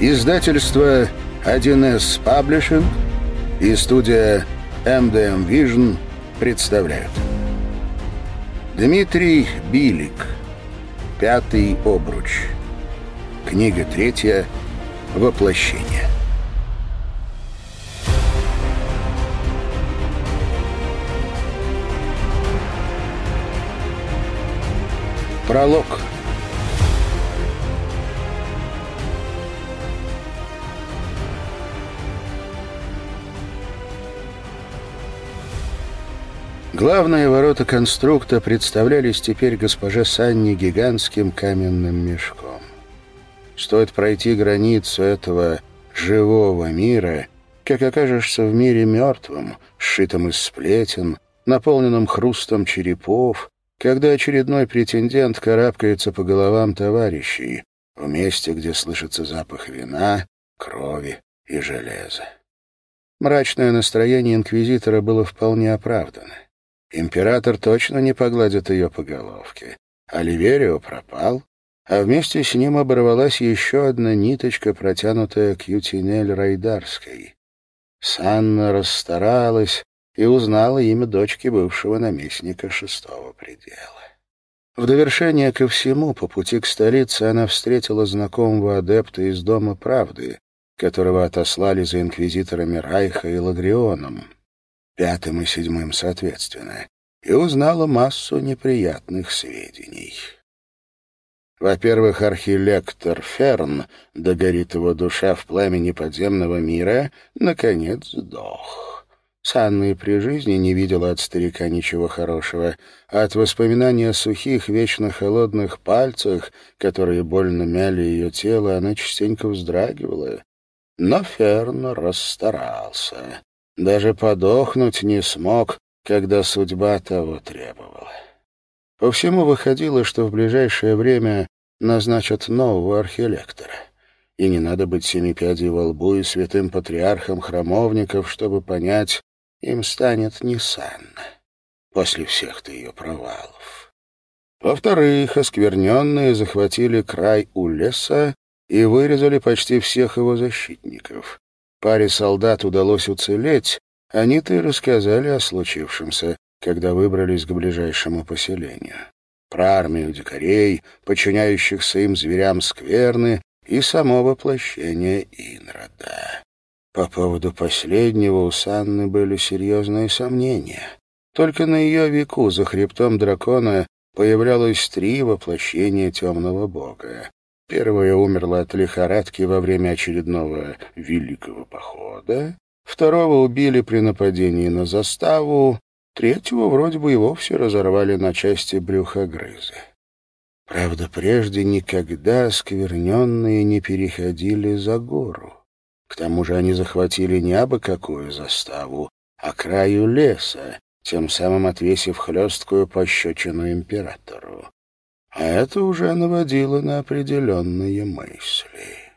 Издательство 1С Publishing и студия MDM Vision представляют. Дмитрий Билик. Пятый обруч. Книга третья. Воплощение. Пролог. Главные ворота конструкта представлялись теперь госпоже Санне гигантским каменным мешком. Стоит пройти границу этого живого мира, как окажешься в мире мертвым, сшитым из сплетен, наполненным хрустом черепов, когда очередной претендент карабкается по головам товарищей, в месте, где слышится запах вина, крови и железа. Мрачное настроение инквизитора было вполне оправдано. Император точно не погладит ее по головке. Оливерио пропал, а вместе с ним оборвалась еще одна ниточка, протянутая к Ютинель Райдарской. Санна расстаралась и узнала имя дочки бывшего наместника шестого предела. В довершение ко всему, по пути к столице она встретила знакомого адепта из Дома Правды, которого отослали за инквизиторами Райха и Лагрионом пятым и седьмым соответственно, и узнала массу неприятных сведений. Во-первых, архилектор Ферн, догорит его душа в пламени подземного мира, наконец сдох. Санна и при жизни не видела от старика ничего хорошего, а от воспоминания о сухих, вечно холодных пальцах, которые больно мяли ее тело, она частенько вздрагивала. Но Ферн расстарался. Даже подохнуть не смог, когда судьба того требовала. По всему выходило, что в ближайшее время назначат нового архилектора. И не надо быть семи пядей во лбу и святым патриархом храмовников, чтобы понять, им станет не Санна после всех-то ее провалов. Во-вторых, оскверненные захватили край у леса и вырезали почти всех его защитников. Паре солдат удалось уцелеть, они-то и рассказали о случившемся, когда выбрались к ближайшему поселению. Про армию дикарей, подчиняющихся им зверям скверны и само воплощение Инрода. По поводу последнего у Санны были серьезные сомнения. Только на ее веку за хребтом дракона появлялось три воплощения темного бога. Первая умерла от лихорадки во время очередного великого похода, второго убили при нападении на заставу, третьего вроде бы и вовсе разорвали на части брюхогрызы. Правда, прежде никогда оскверненные не переходили за гору. К тому же они захватили не абы какую заставу, а краю леса, тем самым отвесив хлесткую пощечину императору. А это уже наводило на определенные мысли.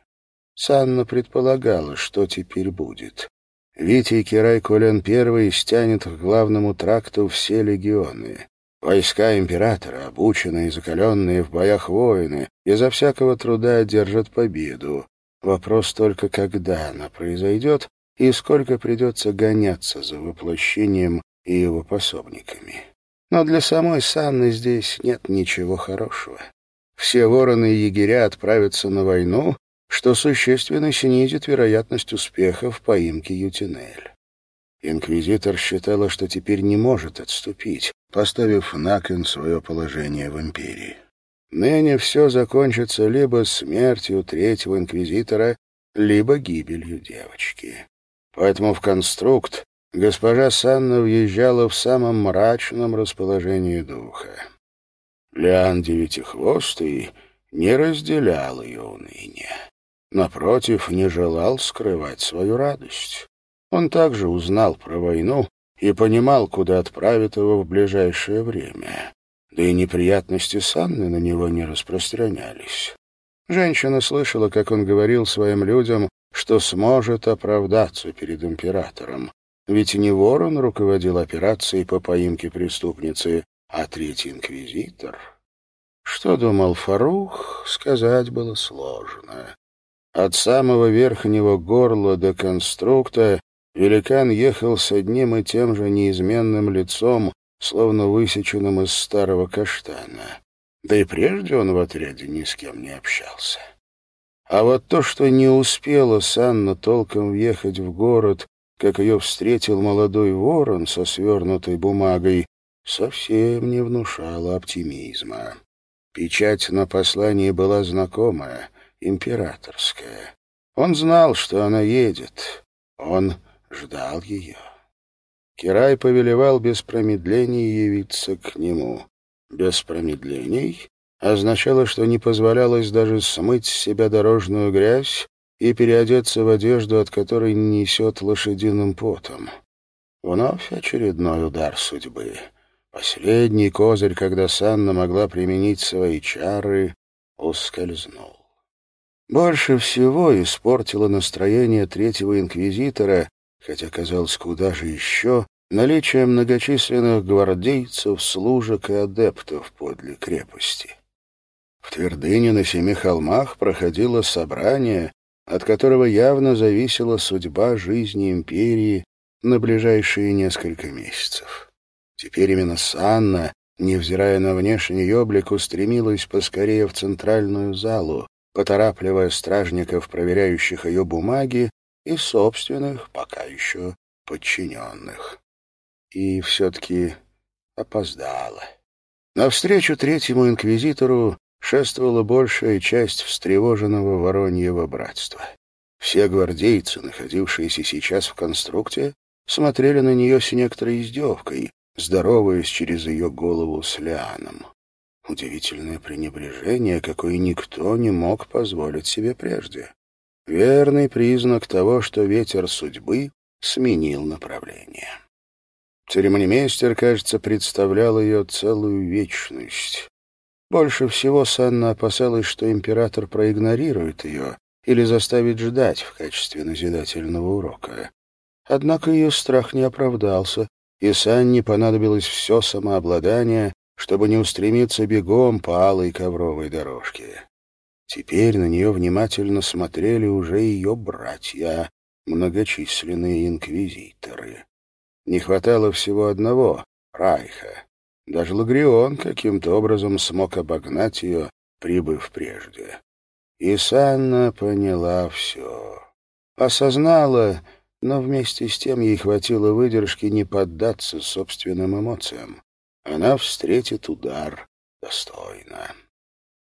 Санна предполагала, что теперь будет. Витя Кирай Колен I стянет к главному тракту все легионы. Войска императора, обученные и закаленные в боях воины, изо всякого труда одержат победу. Вопрос только, когда она произойдет и сколько придется гоняться за воплощением и его пособниками. Но для самой Санны здесь нет ничего хорошего. Все вороны и егеря отправятся на войну, что существенно снизит вероятность успеха в поимке Ютинель. Инквизитор считала, что теперь не может отступить, поставив на кон свое положение в империи. Ныне все закончится либо смертью третьего инквизитора, либо гибелью девочки. Поэтому в конструкт госпожа Санна въезжала в самом мрачном расположении духа. Лиан Девятихвостый не разделял ее уныние. Напротив, не желал скрывать свою радость. Он также узнал про войну и понимал, куда отправит его в ближайшее время. Да и неприятности Санны на него не распространялись. Женщина слышала, как он говорил своим людям, что сможет оправдаться перед императором, ведь не ворон руководил операцией по поимке преступницы, а третий инквизитор. Что думал Фарух, сказать было сложно. От самого верхнего горла до конструкта великан ехал с одним и тем же неизменным лицом, словно высеченным из старого каштана. Да и прежде он в отряде ни с кем не общался. А вот то, что не успела Санна толком въехать в город, как ее встретил молодой ворон со свернутой бумагой, совсем не внушало оптимизма. Печать на послании была знакомая, императорская. Он знал, что она едет. Он ждал ее. Кирай повелевал без промедления явиться к нему. Без промедлений означало, что не позволялось даже смыть с себя дорожную грязь и переодеться в одежду, от которой несет лошадиным потом. Вновь очередной удар судьбы. Последний козырь, когда Санна могла применить свои чары, ускользнул. Больше всего испортило настроение третьего инквизитора, хотя казалось куда же еще, наличие многочисленных гвардейцев, служек и адептов подле крепости. В твердыне на семи холмах проходило собрание, от которого явно зависела судьба жизни империи на ближайшие несколько месяцев. Теперь именно Санна, невзирая на внешний облик, устремилась поскорее в центральную залу, поторапливая стражников, проверяющих ее бумаги, и собственных, пока еще, подчиненных. И все-таки опоздала. Навстречу третьему инквизитору шествовала большая часть встревоженного Вороньего братства. Все гвардейцы, находившиеся сейчас в конструкте, смотрели на нее с некоторой издевкой, здороваясь через ее голову с Лианом. Удивительное пренебрежение, какое никто не мог позволить себе прежде. Верный признак того, что ветер судьбы сменил направление. Церемонимейстер, кажется, представлял ее целую вечность. Больше всего Санна опасалась, что император проигнорирует ее или заставит ждать в качестве назидательного урока. Однако ее страх не оправдался, и Санне понадобилось все самообладание, чтобы не устремиться бегом по алой ковровой дорожке. Теперь на нее внимательно смотрели уже ее братья, многочисленные инквизиторы. Не хватало всего одного — Райха. Даже Лагрион каким-то образом смог обогнать ее, прибыв прежде. И Санна поняла все. Осознала, но вместе с тем ей хватило выдержки не поддаться собственным эмоциям. Она встретит удар достойно.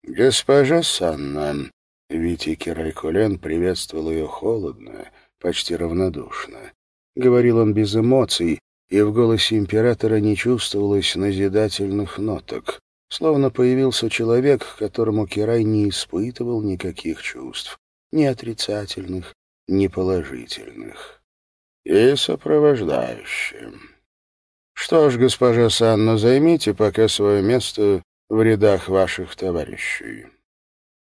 «Госпожа Санна», — Витя Кирайкулен приветствовал ее холодно, почти равнодушно. Говорил он без эмоций, и в голосе императора не чувствовалось назидательных ноток, словно появился человек, которому Кирай не испытывал никаких чувств, ни отрицательных, ни положительных и сопровождающим. Что ж, госпожа Санна, займите пока свое место в рядах ваших товарищей.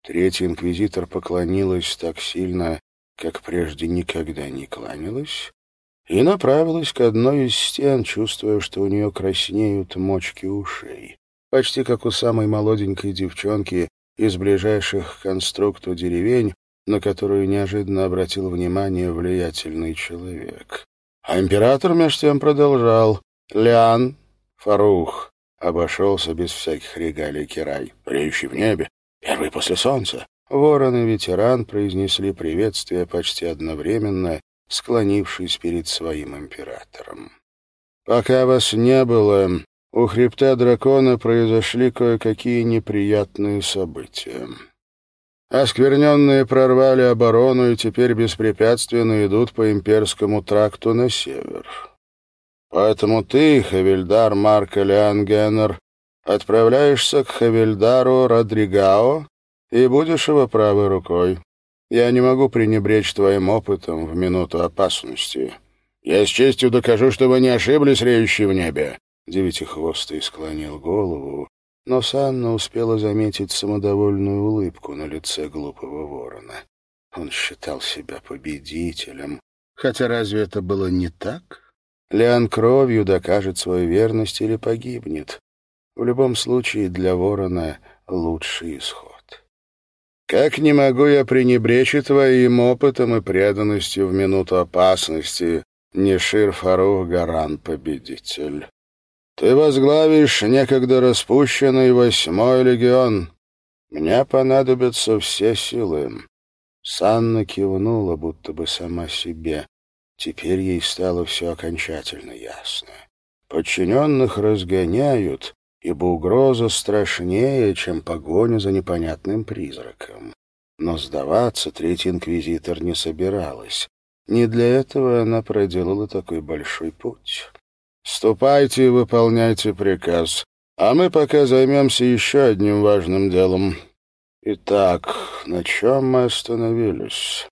Третий инквизитор поклонилась так сильно, как прежде никогда не кланялась, и направилась к одной из стен, чувствуя, что у нее краснеют мочки ушей, почти как у самой молоденькой девчонки из ближайших к конструкту деревень, на которую неожиданно обратил внимание влиятельный человек. А император меж тем продолжал. «Лян, Фарух, обошелся без всяких регалий Кирай, бреющий в небе, первый после солнца». Ворон и ветеран произнесли приветствие почти одновременно, склонившись перед своим императором. «Пока вас не было, у хребта дракона произошли кое-какие неприятные события». Оскверненные прорвали оборону и теперь беспрепятственно идут по имперскому тракту на север. Поэтому ты, Хавильдар Марк Элиан Геннер, отправляешься к Хавильдару Родригао и будешь его правой рукой. Я не могу пренебречь твоим опытом в минуту опасности. Я с честью докажу, что вы не ошиблись, реющие в небе. Девятихвостый склонил голову, но Санна успела заметить самодовольную улыбку на лице глупого ворона. Он считал себя победителем. Хотя разве это было не так? Лиан кровью докажет свою верность или погибнет. В любом случае для ворона лучший исход. Как не могу я пренебречь и твоим опытом и преданностью в минуту опасности, Нишир Фарух Гаран, победитель. Ты возглавишь некогда распущенный восьмой легион. Мне понадобятся все силы. Санна кивнула, будто бы сама себе. Теперь ей стало все окончательно ясно. Подчиненных разгоняют, ибо угроза страшнее, чем погоня за непонятным призраком. Но сдаваться третий инквизитор не собиралась. Не для этого она проделала такой большой путь. «Ступайте и выполняйте приказ, а мы пока займемся еще одним важным делом. Итак, на чем мы остановились?»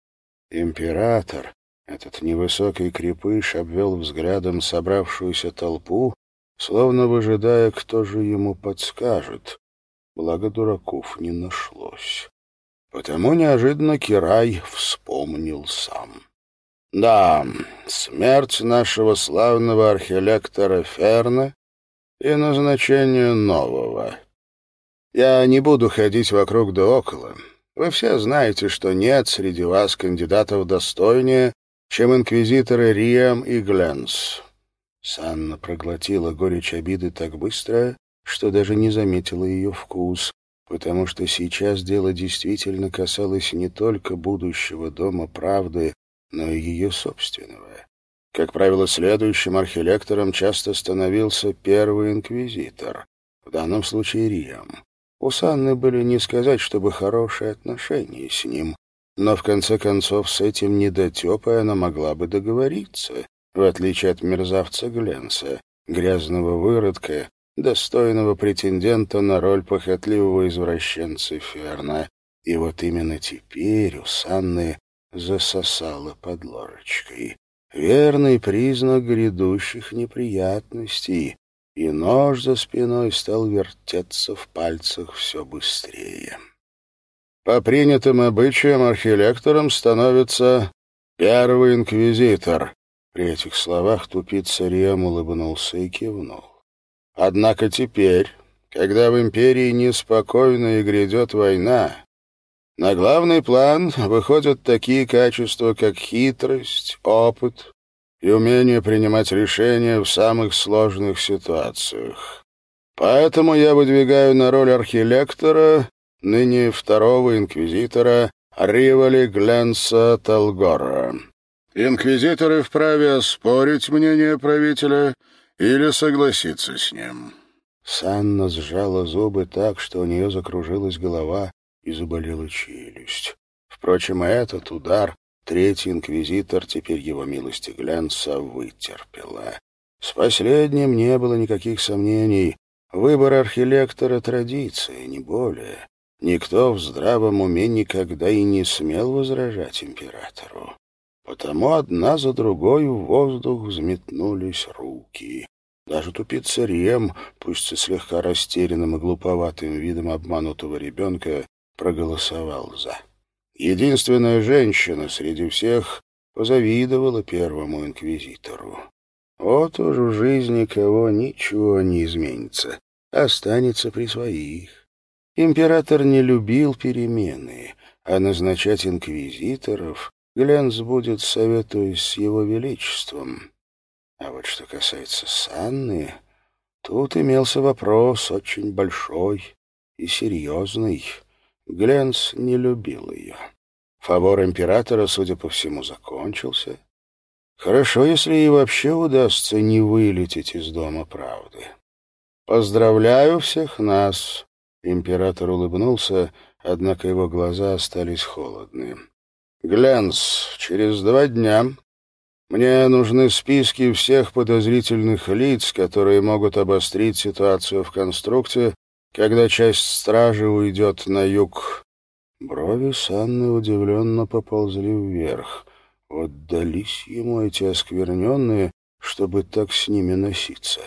Император, этот невысокий крепыш, обвел взглядом собравшуюся толпу, словно выжидая, кто же ему подскажет. Благо дураков не нашлось. Потому неожиданно Кирай вспомнил сам. Да, смерть нашего славного архилектора Ферна и назначение нового. Я не буду ходить вокруг да около. Вы все знаете, что нет среди вас кандидатов достойнее, чем инквизиторы Риам и Гленс. Санна проглотила горечь обиды так быстро, что даже не заметила ее вкус, потому что сейчас дело действительно касалось не только будущего Дома Правды, но и ее собственного. Как правило, следующим архилектором часто становился первый инквизитор, в данном случае Риам. У Санны были не сказать, чтобы хорошие отношения с ним, но в конце концов с этим недотепой она могла бы договориться, в отличие от мерзавца Гленса, грязного выродка, достойного претендента на роль похотливого извращенца Ферна. И вот именно теперь у Санны засосало под ложечкой. Верный признак грядущих неприятностей, и нож за спиной стал вертеться в пальцах все быстрее. По принятым обычаям архилектором становится первый инквизитор. При этих словах тупица Рем улыбнулся и кивнул. Однако теперь, когда в империи неспокойно и грядет война, на главный план выходят такие качества, как хитрость, опыт и умение принимать решения в самых сложных ситуациях. Поэтому я выдвигаю на роль архилектора ныне второго инквизитора Ривали Гленса Талгора. Инквизиторы вправе оспорить мнение правителя или согласиться с ним. Санна сжала зубы так, что у нее закружилась голова, и заболела челюсть. Впрочем, этот удар третий инквизитор, теперь его милости Глянца, вытерпела. С последним не было никаких сомнений. Выбор архилектора — традиция, не более. Никто в здравом уме никогда и не смел возражать императору. Потому одна за другой в воздух взметнулись руки. Даже тупица Рем, пусть и слегка растерянным и глуповатым видом обманутого ребенка, проголосовал «за». Единственная женщина среди всех позавидовала первому инквизитору. Вот уж в жизни кого ничего не изменится, останется при своих. Император не любил перемены, а назначать инквизиторов Гленс будет, советуясь с его величеством. А вот что касается Санны, тут имелся вопрос очень большой и серьезный — Гленс не любил ее. Фавор императора, судя по всему, закончился. Хорошо, если ей вообще удастся не вылететь из дома правды. «Поздравляю всех нас!» Император улыбнулся, однако его глаза остались холодные. «Гленс, через два дня мне нужны списки всех подозрительных лиц, которые могут обострить ситуацию в конструкте когда часть стражи уйдет на юг. Брови Санны удивленно поползли вверх. Вот дались ему эти оскверненные, чтобы так с ними носиться.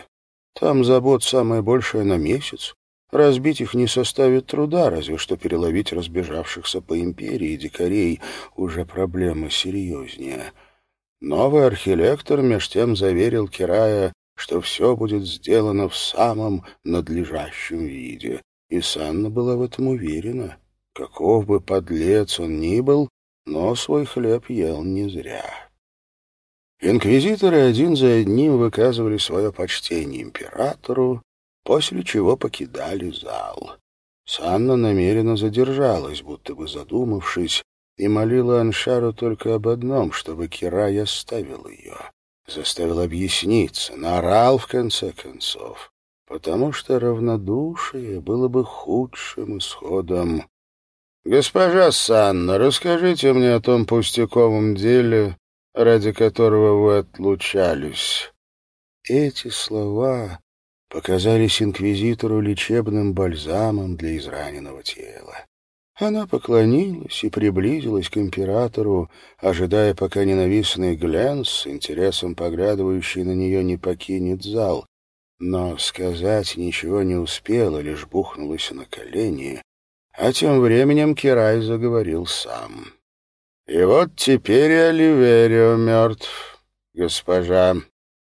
Там забот самое большее на месяц. Разбить их не составит труда, разве что переловить разбежавшихся по империи дикарей уже проблема серьезнее. Новый архилектор меж тем заверил Кирая, что все будет сделано в самом надлежащем виде. И Санна была в этом уверена. Каков бы подлец он ни был, но свой хлеб ел не зря. Инквизиторы один за одним выказывали свое почтение императору, после чего покидали зал. Санна намеренно задержалась, будто бы задумавшись, и молила Аншару только об одном, чтобы Кирай оставил ее. Заставил объясниться, наорал в конце концов, потому что равнодушие было бы худшим исходом. «Госпожа Санна, расскажите мне о том пустяковом деле, ради которого вы отлучались». Эти слова показались инквизитору лечебным бальзамом для израненного тела. Она поклонилась и приблизилась к императору, ожидая, пока ненавистный Гленс, интересом поглядывающий на нее, не покинет зал. Но сказать ничего не успела, лишь бухнулась на колени, а тем временем Кирай заговорил сам. «И вот теперь и Оливерио мертв, госпожа,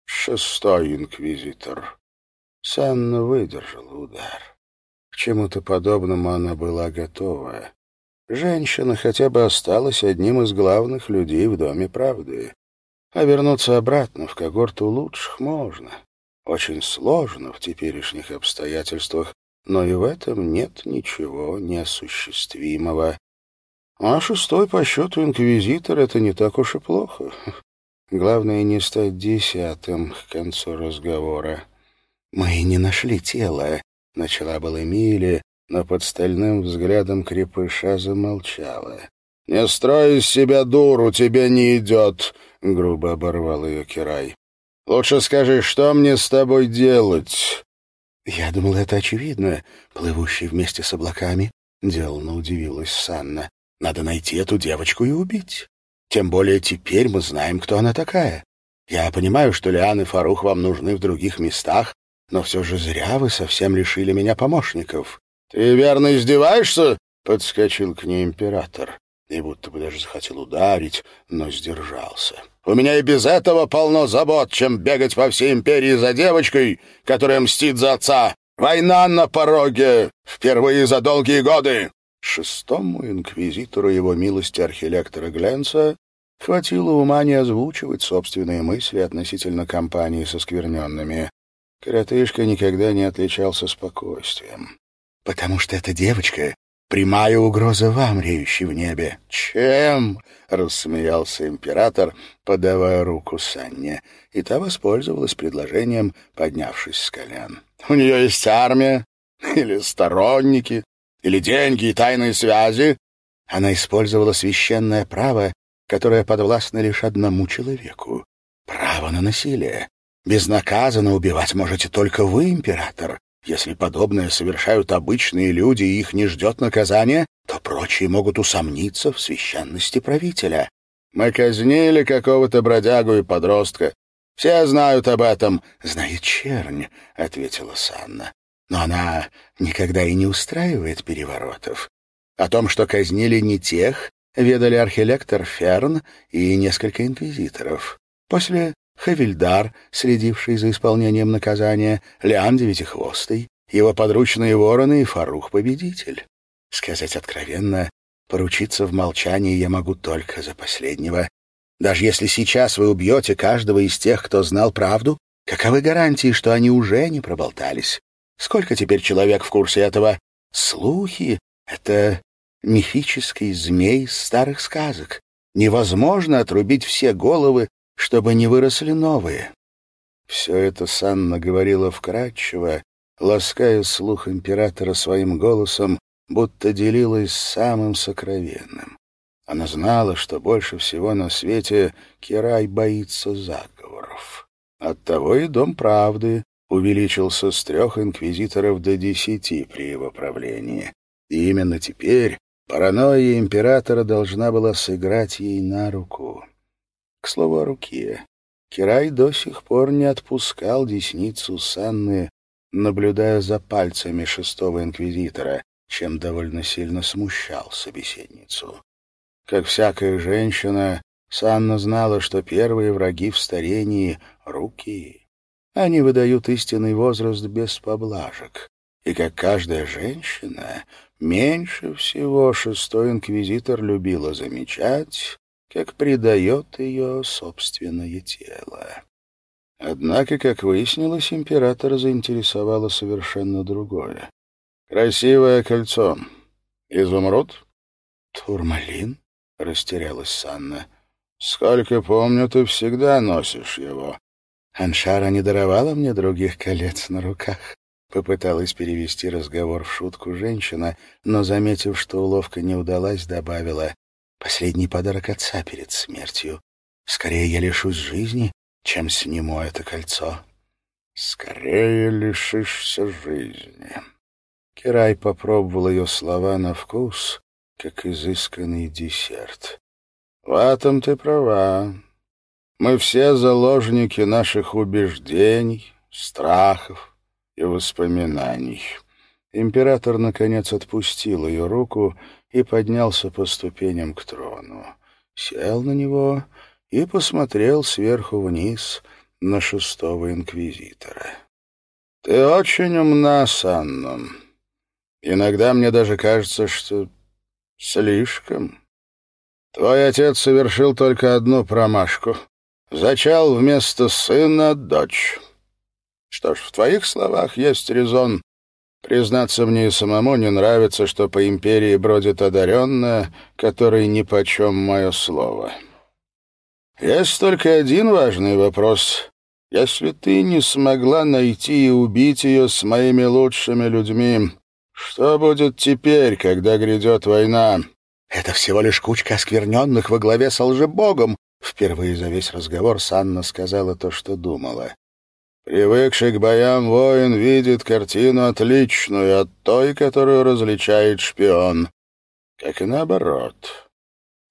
шестой инквизитор». Санна выдержала удар чему-то подобному она была готова. Женщина хотя бы осталась одним из главных людей в Доме правды. А вернуться обратно в когорту лучших можно. Очень сложно в теперешних обстоятельствах, но и в этом нет ничего неосуществимого. А шестой по счету инквизитор — это не так уж и плохо. Главное, не стать десятым к концу разговора. «Мы не нашли тело», — начала была Эмилия, но под стальным взглядом крепыша замолчала. «Не строй из себя дуру, тебе не идет!» — грубо оборвал ее Кирай. «Лучше скажи, что мне с тобой делать?» «Я думал, это очевидно, плывущий вместе с облаками», — деланно удивилась Санна. «Надо найти эту девочку и убить. Тем более теперь мы знаем, кто она такая. Я понимаю, что Лиан и Фарух вам нужны в других местах, но все же зря вы совсем лишили меня помощников». «Ты верно издеваешься?» — подскочил к ней император. И будто бы даже захотел ударить, но сдержался. «У меня и без этого полно забот, чем бегать по всей империи за девочкой, которая мстит за отца. Война на пороге! Впервые за долгие годы!» Шестому инквизитору его милости архилектора Гленца хватило ума не озвучивать собственные мысли относительно кампании со скверненными. Коротышка никогда не отличался спокойствием. «Потому что эта девочка — прямая угроза вам, реющей в небе». «Чем?» — рассмеялся император, подавая руку Санне, и та воспользовалась предложением, поднявшись с колен. «У нее есть армия? Или сторонники? Или деньги и тайные связи?» Она использовала священное право, которое подвластно лишь одному человеку — право на насилие. Безнаказанно убивать можете только вы, император. Если подобное совершают обычные люди и их не ждет наказания, то прочие могут усомниться в священности правителя. Мы казнили какого-то бродягу и подростка. Все знают об этом. Знает чернь, — ответила Санна. Но она никогда и не устраивает переворотов. О том, что казнили не тех, ведали архилектор Ферн и несколько инквизиторов. После Хавильдар, следивший за исполнением наказания, Лиан Девятихвостый, его подручные вороны и Фарух-победитель. Сказать откровенно, поручиться в молчании я могу только за последнего. Даже если сейчас вы убьете каждого из тех, кто знал правду, каковы гарантии, что они уже не проболтались? Сколько теперь человек в курсе этого? Слухи — это мифический змей старых сказок. Невозможно отрубить все головы чтобы не выросли новые. Все это Санна говорила вкратчиво, лаская слух императора своим голосом, будто делилась самым сокровенным. Она знала, что больше всего на свете Кирай боится заговоров. Оттого и Дом Правды увеличился с трех инквизиторов до десяти при его правлении. И именно теперь паранойя императора должна была сыграть ей на руку. К слову о руке. Кирай до сих пор не отпускал десницу Санны, наблюдая за пальцами шестого инквизитора, чем довольно сильно смущал собеседницу. Как всякая женщина, Санна знала, что первые враги в старении — руки. Они выдают истинный возраст без поблажек. И как каждая женщина, Меньше всего шестой инквизитор любила замечать, как предает ее собственное тело. Однако, как выяснилось, императора заинтересовало совершенно другое. «Красивое кольцо. Изумруд?» «Турмалин?» — растерялась Санна. «Сколько помню, ты всегда носишь его». «Аншара не даровала мне других колец на руках», Попыталась перевести разговор в шутку женщина, но, заметив, что уловка не удалась, добавила «Последний подарок отца перед смертью. Скорее я лишусь жизни, чем сниму это кольцо». «Скорее лишишься жизни». Кирай попробовал ее слова на вкус, как изысканный десерт. «В этом ты права. Мы все заложники наших убеждений, страхов, и воспоминаний. Император, наконец, отпустил ее руку и поднялся по ступеням к трону. Сел на него и посмотрел сверху вниз на шестого инквизитора. — Ты очень умна, Санна. Иногда мне даже кажется, что слишком. Твой отец совершил только одну промашку. Зачал вместо сына дочь. Что ж, в твоих словах есть резон. Признаться мне самому не нравится, что по империи бродит одаренная, которой нипочем мое слово. Есть только один важный вопрос. Если ты не смогла найти и убить ее с моими лучшими людьми, что будет теперь, когда грядет война? Это всего лишь кучка оскверненных во главе с лжебогом. Впервые за весь разговор Санна сказала то, что думала. Привыкший к боям воин видит картину отличную от той, которую различает шпион. Как и наоборот.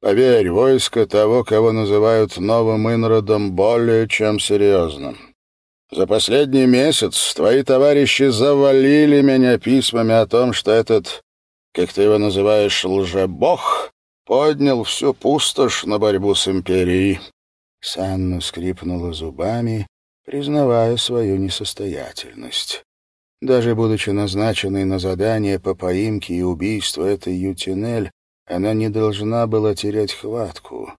Поверь, войско того, кого называют новым инродом, более чем серьезно. За последний месяц твои товарищи завалили меня письмами о том, что этот, как ты его называешь, лжебог, поднял всю пустошь на борьбу с империей. Санна скрипнула зубами признавая свою несостоятельность. Даже будучи назначенной на задание по поимке и убийству этой Ютинель, она не должна была терять хватку.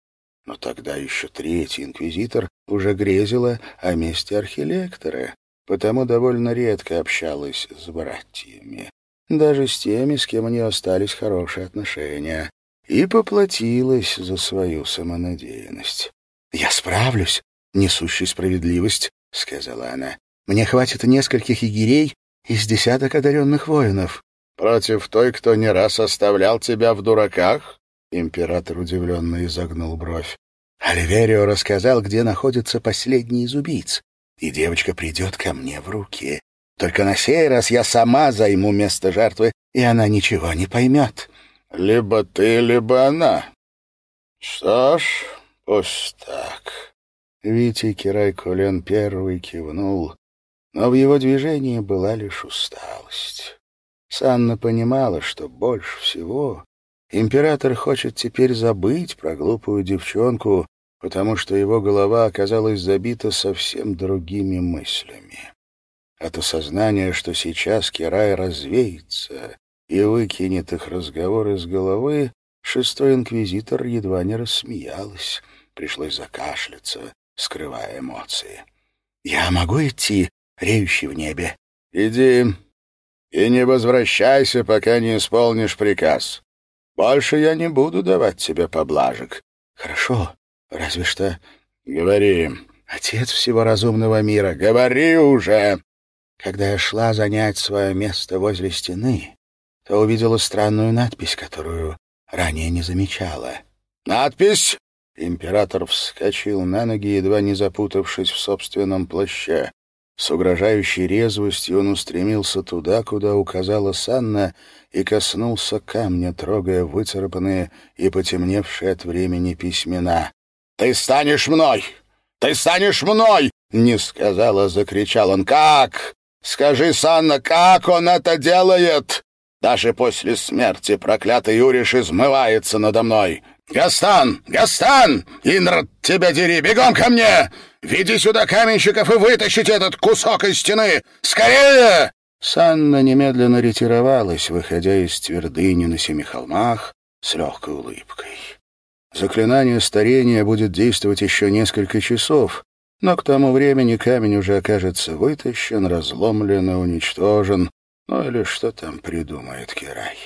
Но тогда еще третий инквизитор уже грезила о месте архилектора, потому довольно редко общалась с братьями, даже с теми, с кем у нее остались хорошие отношения, и поплатилась за свою самонадеянность. «Я справлюсь», несущий справедливость, — сказала она. «Мне хватит нескольких егерей из десяток одаренных воинов». «Против той, кто не раз оставлял тебя в дураках?» Император удивленно изогнул бровь. Оливерио рассказал, где находится последний из убийц, и девочка придет ко мне в руки. Только на сей раз я сама займу место жертвы, и она ничего не поймет. Либо ты, либо она. Что ж, пусть так. Витя Кирай Колен первый кивнул, но в его движении была лишь усталость. Санна понимала, что больше всего император хочет теперь забыть про глупую девчонку, потому что его голова оказалась забита совсем другими мыслями. От осознания, что сейчас Кирай развеется и выкинет их разговор из головы, шестой инквизитор едва не рассмеялась. Пришлось закашляться, скрывая эмоции. «Я могу идти, реющий в небе?» «Иди и не возвращайся, пока не исполнишь приказ. Больше я не буду давать тебе поблажек». «Хорошо, разве что...» «Говори». «Отец всего разумного мира, говори уже!» Когда я шла занять свое место возле стены, то увидела странную надпись, которую ранее не замечала. «Надпись?» Император вскочил на ноги, едва не запутавшись в собственном плаще. С угрожающей резвостью он устремился туда, куда указала Санна, и коснулся камня, трогая выцарапанные и потемневшие от времени письмена. «Ты станешь мной! Ты станешь мной!» — не сказала, закричал он. «Как? Скажи, Санна, как он это делает?» Даже после смерти проклятый Юриш измывается надо мной. «Гастан! Гастан! Инрод, тебя дери! Бегом ко мне! Веди сюда каменщиков и вытащите этот кусок из стены! Скорее!» Санна немедленно ретировалась, выходя из твердыни на семи холмах с легкой улыбкой. Заклинание старения будет действовать еще несколько часов, но к тому времени камень уже окажется вытащен, разломлен и уничтожен, ну или что там придумает Кирай.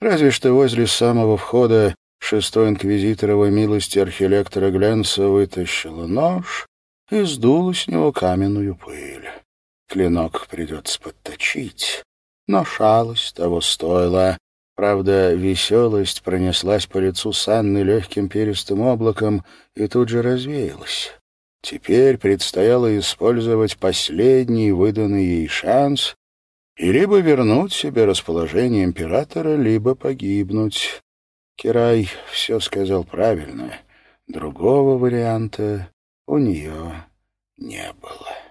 Разве что возле самого входа шестой инквизитор его милости архилектора Гленса вытащила нож и сдула с него каменную пыль. Клинок придется подточить, но шалость того стоила. Правда, веселость пронеслась по лицу Санны легким перистым облаком и тут же развеялась. Теперь предстояло использовать последний выданный ей шанс и либо вернуть себе расположение императора, либо погибнуть. Кирай все сказал правильно. Другого варианта у нее не было.